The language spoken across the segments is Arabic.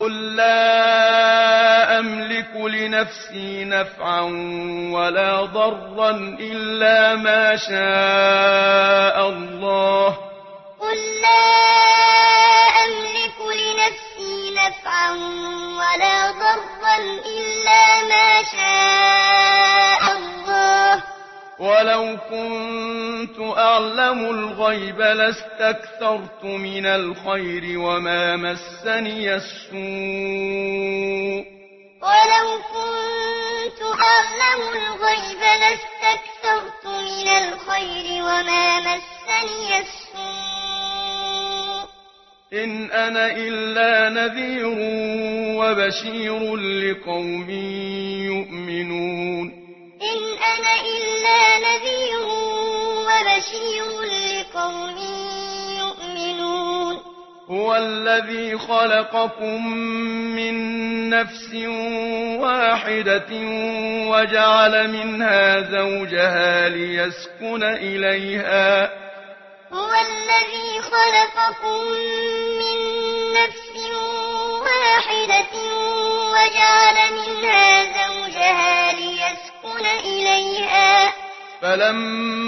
قُل لَّا أَمْلِكُ لِنَفْسِي نَفْعًا وَلَا ضَرًّا إِلَّا مَا شَاءَ اللَّهُ ولو كنت أعلم الغيب لستكثرت من الخير وما مسني السوء ولو كنت أعلم الغيب لستكثرت من الخير وما مسني السوء إن أنا إلا نذير وبشير لقوم يؤمنون نذير لقوم يؤمنون هو الذي خلقكم من نفس واحدة وجعل منها زوجها ليسكن إليها. هو الذي خلقكم من نفس واحدة وجعل منها زوجها ليسكن إليها. فلما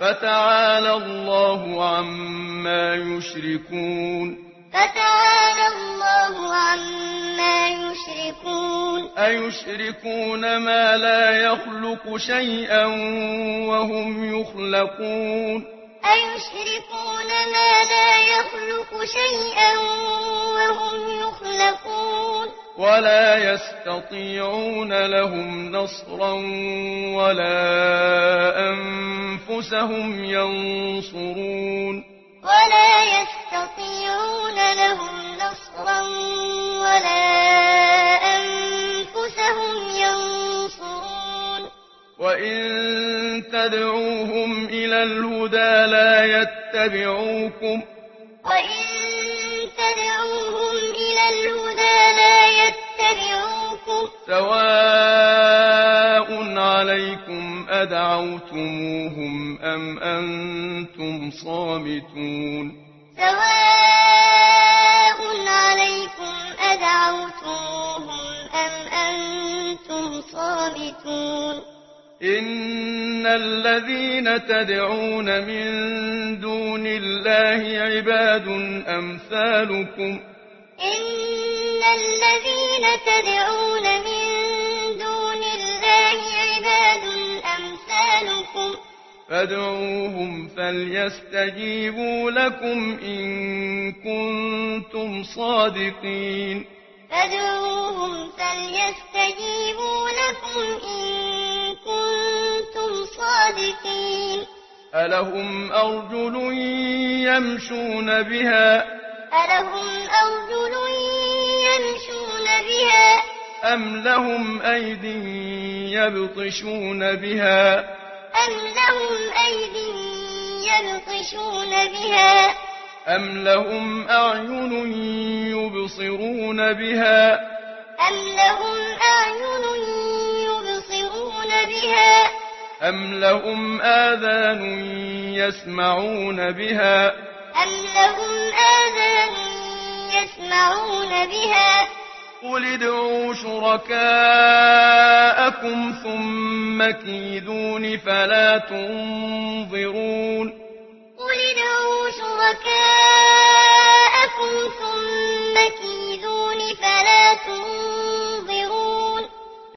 فتعالى الله عما يشركون. فتعالى الله عما يشركون. أيشركون ما لا يخلق شيئا وهم يخلقون. أيشركون ما لا يخلق شيئا وهم يخلقون. ولا يستطيعون لهم نصرا ولا أنفسهم ينصرون. ولا يستطيعون لهم نصرا ولا أنفسهم ينصرون. وإن تدعوهم إلى الهدى لا يتبعوكم. وإن تدعوهم إلى الهدى لا سواء عليكم أدعوتموهم أم أنتم صامتون سواء عليكم أدعوتموهم أم أنتم صامتون إن الذين تدعون من دون الله عباد أمثالكم إن الذين تدعون من دون الله عباد أمثالكم فادعوهم فليستجيبوا لكم إن كنتم صادقين. فادعوهم فليستجيبوا لكم إن كنتم صادقين. ألهم أرجل يمشون بها؟ ألهم أرجل أم لهم أَيْدٍ يبطشون بها أم لهم أَيْدٍ يبطشون بها أم لهم أعين يبصرون بها أم لهم أعين يبصرون بها أم لهم آذان يسمعون بها أم لهم آذان يسمعون بها قل ادعوا شركاءكم ثم كيدون فلا تنظرون